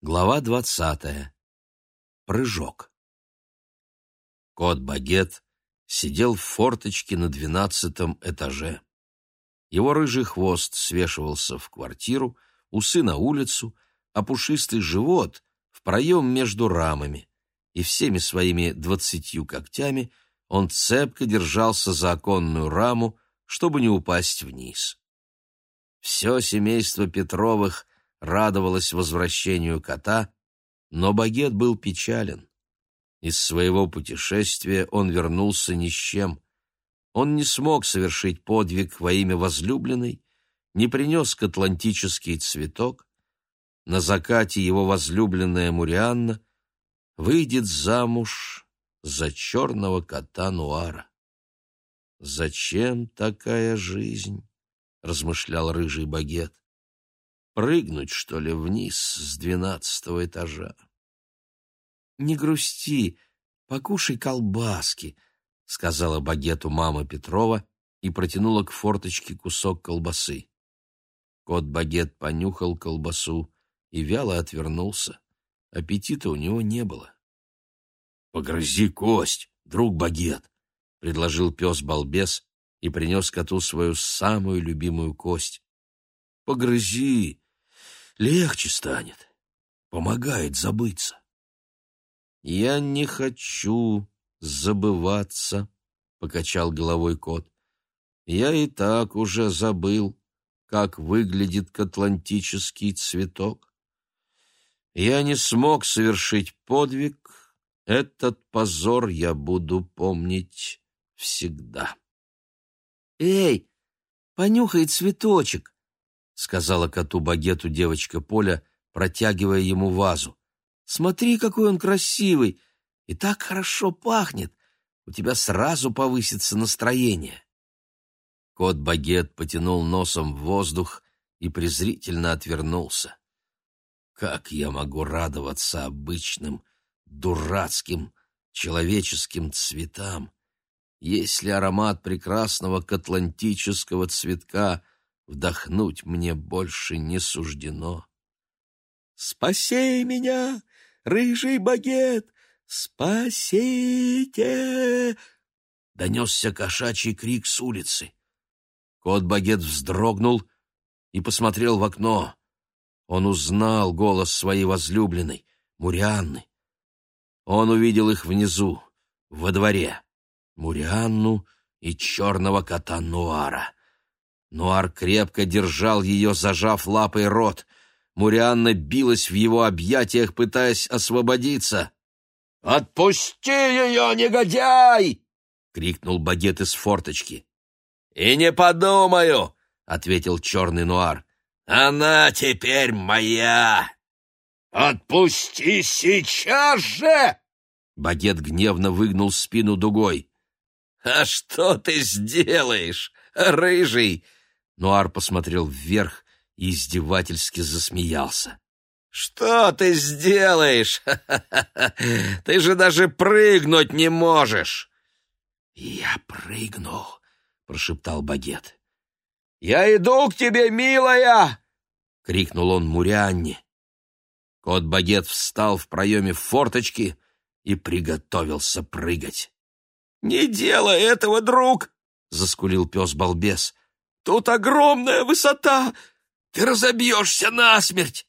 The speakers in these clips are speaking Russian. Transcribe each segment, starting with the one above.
Глава двадцатая. Прыжок. Кот Багет сидел в форточке на двенадцатом этаже. Его рыжий хвост свешивался в квартиру, усы на улицу, а пушистый живот в проем между рамами, и всеми своими двадцатью когтями он цепко держался за оконную раму, чтобы не упасть вниз. Все семейство Петровых радовалась возвращению кота, но Багет был печален. Из своего путешествия он вернулся ни с чем. Он не смог совершить подвиг во имя возлюбленной, не принес к атлантический цветок. На закате его возлюбленная Мурианна выйдет замуж за черного кота Нуара. «Зачем такая жизнь?» — размышлял рыжий багет. Прыгнуть, что ли, вниз с двенадцатого этажа? «Не грусти, покушай колбаски», — сказала багету мама Петрова и протянула к форточке кусок колбасы. Кот-багет понюхал колбасу и вяло отвернулся. Аппетита у него не было. «Погрызи кость, друг багет», — предложил пес-балбес и принес коту свою самую любимую кость. «Погрызи, легче станет, помогает забыться. Я не хочу забываться, покачал головой кот. Я и так уже забыл, как выглядит атлантический цветок. Я не смог совершить подвиг, этот позор я буду помнить всегда. Эй, понюхай цветочек, — сказала коту-багету девочка Поля, протягивая ему вазу. «Смотри, какой он красивый! И так хорошо пахнет! У тебя сразу повысится настроение!» Кот-багет потянул носом в воздух и презрительно отвернулся. «Как я могу радоваться обычным, дурацким, человеческим цветам, если аромат прекрасного катлантического цветка — вдохнуть мне больше не суждено. «Спаси меня, рыжий багет! Спасите!» Донесся кошачий крик с улицы. Кот-багет вздрогнул и посмотрел в окно. Он узнал голос своей возлюбленной, Мурианны. Он увидел их внизу, во дворе, Мурианну и черного кота Нуара. Нуар крепко держал ее, зажав лапой рот. Мурианна билась в его объятиях, пытаясь освободиться. «Отпусти ее, негодяй!» — крикнул багет из форточки. «И не подумаю!» — ответил черный Нуар. «Она теперь моя!» «Отпусти сейчас же!» Багет гневно выгнул спину дугой. «А что ты сделаешь, рыжий?» Нуар посмотрел вверх и издевательски засмеялся. «Что ты сделаешь? Ты же даже прыгнуть не можешь!» «Я прыгну», — прошептал Багет. «Я иду к тебе, милая!» — крикнул он Мурянне. Кот Багет встал в проеме форточки и приготовился прыгать. «Не делай этого, друг!» — заскулил пес-балбес. Тут огромная высота! Ты разобьешься насмерть!»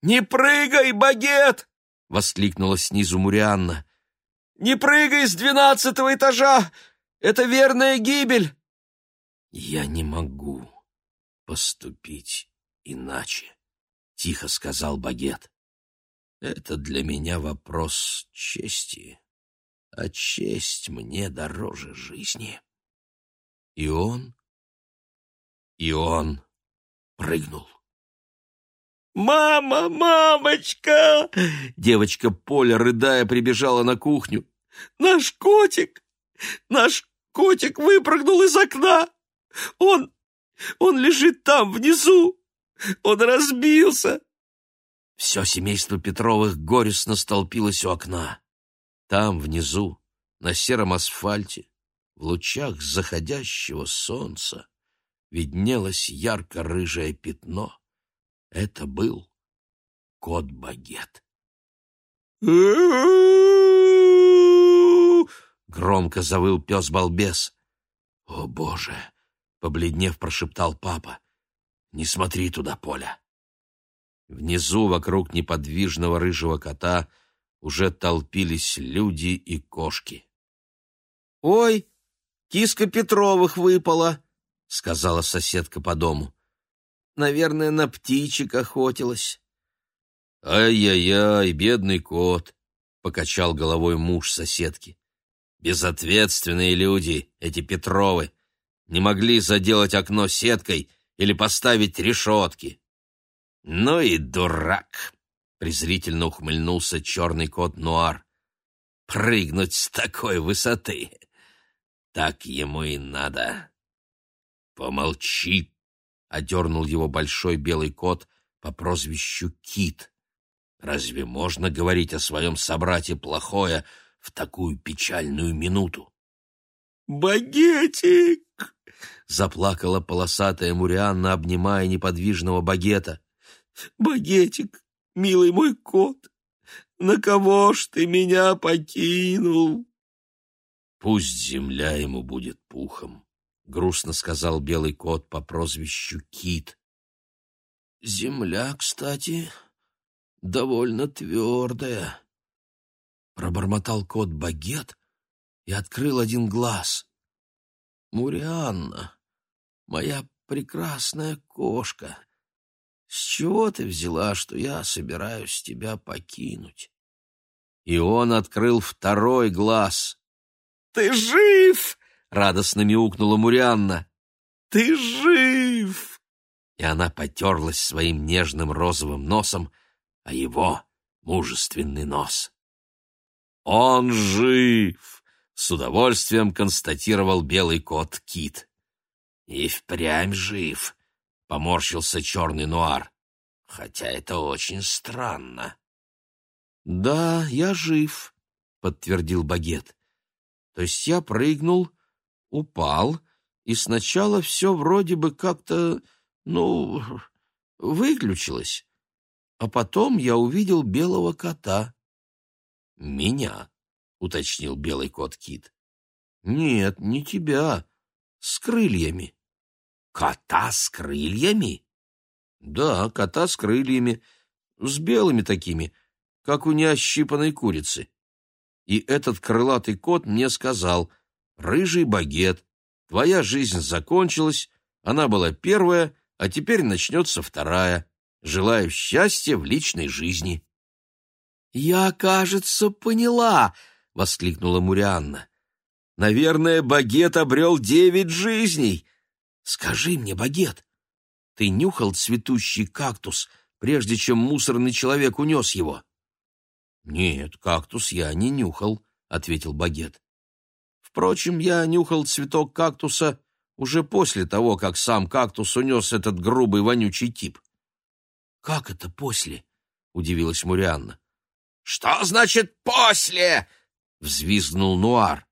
«Не прыгай, багет!» — воскликнула снизу Мурианна. «Не прыгай с двенадцатого этажа! Это верная гибель!» «Я не могу поступить иначе», — тихо сказал багет. «Это для меня вопрос чести, а честь мне дороже жизни». И он и он прыгнул. «Мама, мамочка!» Девочка Поля, рыдая, прибежала на кухню. «Наш котик! Наш котик выпрыгнул из окна! Он... он лежит там, внизу! Он разбился!» Все семейство Петровых горестно столпилось у окна. Там, внизу, на сером асфальте, в лучах заходящего солнца, виднелось ярко-рыжее пятно. Это был кот-багет. Громко завыл пес-балбес. «О, Боже!» — побледнев, прошептал папа. «Не смотри туда, Поля!» Внизу, вокруг неподвижного рыжего кота, уже толпились люди и кошки. «Ой, киска Петровых выпала!» — сказала соседка по дому. «Наверное, на птичек охотилась». «Ай-яй-яй, бедный кот!» — покачал головой муж соседки. «Безответственные люди, эти Петровы, не могли заделать окно сеткой или поставить решетки». «Ну и дурак!» — презрительно ухмыльнулся черный кот Нуар. «Прыгнуть с такой высоты! Так ему и надо!» «Помолчи!» — одернул его большой белый кот по прозвищу Кит. Разве можно говорить о своем собрате плохое в такую печальную минуту? «Багетик!» — заплакала полосатая Мурианна, обнимая неподвижного багета. «Багетик, милый мой кот, на кого ж ты меня покинул?» «Пусть земля ему будет пухом», — грустно сказал белый кот по прозвищу Кит. «Земля, кстати, довольно твердая. Пробормотал кот багет и открыл один глаз. Мурианна, моя прекрасная кошка, с чего ты взяла, что я собираюсь тебя покинуть? И он открыл второй глаз. «Ты жив!» — радостно мяукнула Мурианна. «Ты жив!» И она потерлась своим нежным розовым носом а его мужественный нос. «Он жив!» — с удовольствием констатировал белый кот Кит. «И впрямь жив!» — поморщился черный нуар. «Хотя это очень странно». «Да, я жив», — подтвердил Багет. «То есть я прыгнул, упал, и сначала все вроде бы как-то, ну, выключилось а потом я увидел белого кота. «Меня», — уточнил белый кот Кит. «Нет, не тебя. С крыльями». «Кота с крыльями?» «Да, кота с крыльями, с белыми такими, как у неощипанной курицы. И этот крылатый кот мне сказал, «Рыжий багет, твоя жизнь закончилась, она была первая, а теперь начнется вторая. Желаю счастья в личной жизни». «Я, кажется, поняла», — воскликнула Мурианна. «Наверное, Багет обрел девять жизней. Скажи мне, Багет, ты нюхал цветущий кактус, прежде чем мусорный человек унес его?» «Нет, кактус я не нюхал», — ответил Багет. «Впрочем, я нюхал цветок кактуса уже после того, как сам кактус унес этот грубый вонючий тип. «Как это после?» — удивилась Мурианна. «Что значит «после»?» — взвизгнул Нуар.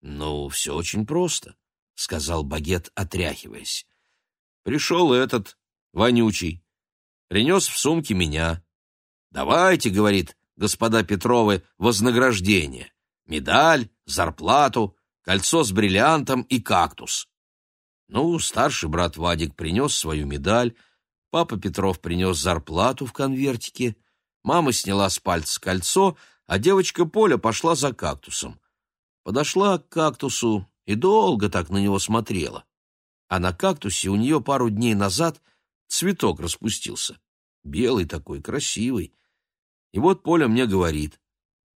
«Ну, все очень просто», — сказал Багет, отряхиваясь. «Пришел этот, вонючий, принес в сумке меня. Давайте, — говорит, — господа Петровы, вознаграждение, медаль, зарплату, кольцо с бриллиантом и кактус». Ну, старший брат Вадик принес свою медаль, Папа Петров принес зарплату в конвертике, мама сняла с пальца кольцо, а девочка Поля пошла за кактусом. Подошла к кактусу и долго так на него смотрела. А на кактусе у нее пару дней назад цветок распустился. Белый такой, красивый. И вот Поля мне говорит,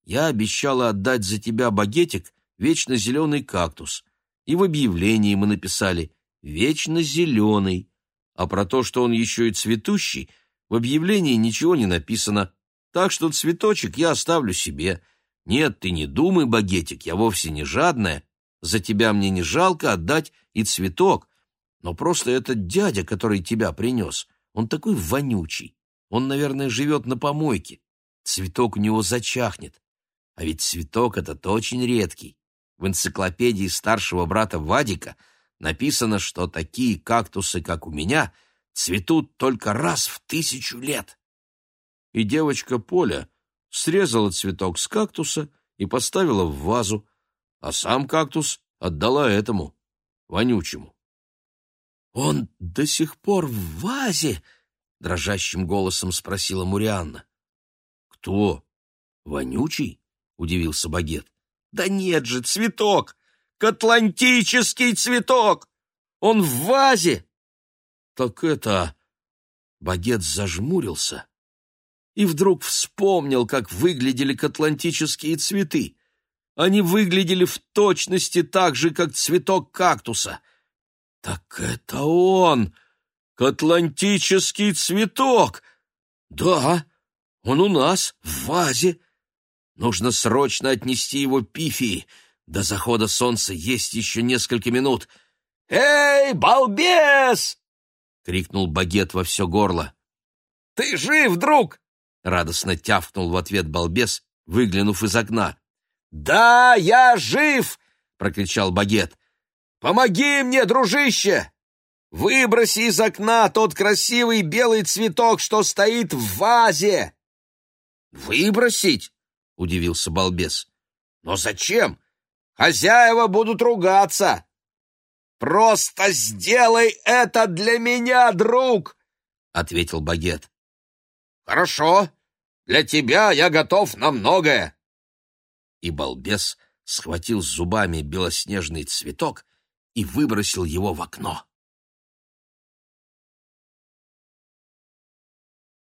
я обещала отдать за тебя багетик вечно зеленый кактус. И в объявлении мы написали «Вечно зеленый» а про то, что он еще и цветущий, в объявлении ничего не написано, так что цветочек я оставлю себе. Нет, ты не думай, багетик, я вовсе не жадная, за тебя мне не жалко отдать и цветок, но просто этот дядя, который тебя принес, он такой вонючий, он, наверное, живет на помойке, цветок у него зачахнет, а ведь цветок этот очень редкий. В энциклопедии старшего брата Вадика – написано, что такие кактусы, как у меня, цветут только раз в тысячу лет. и девочка Поля срезала цветок с кактуса и поставила в вазу, а сам кактус отдала этому, вонючему. «Он до сих пор в вазе?» — дрожащим голосом спросила Мурианна. «Кто? Вонючий?» — удивился Багет. «Да нет же, цветок! Катлантический цветок! Он в вазе!» «Так это...» Багет зажмурился и вдруг вспомнил, как выглядели катлантические цветы. Они выглядели в точности так же, как цветок кактуса. «Так это он! Катлантический цветок! Да, он у нас, в вазе. Нужно срочно отнести его Пифии. До захода солнца есть еще несколько минут. «Эй, балбес!» — крикнул багет во все горло. «Ты жив, друг?» — радостно тявкнул в ответ балбес, выглянув из окна. «Да, я жив!» — прокричал багет. «Помоги мне, дружище! Выброси из окна тот красивый белый цветок, что стоит в вазе!» «Выбросить?» — удивился балбес. «Но зачем? Хозяева будут ругаться!» «Просто сделай это для меня, друг!» — ответил багет. «Хорошо, для тебя я готов на многое!» И балбес схватил зубами белоснежный цветок и выбросил его в окно.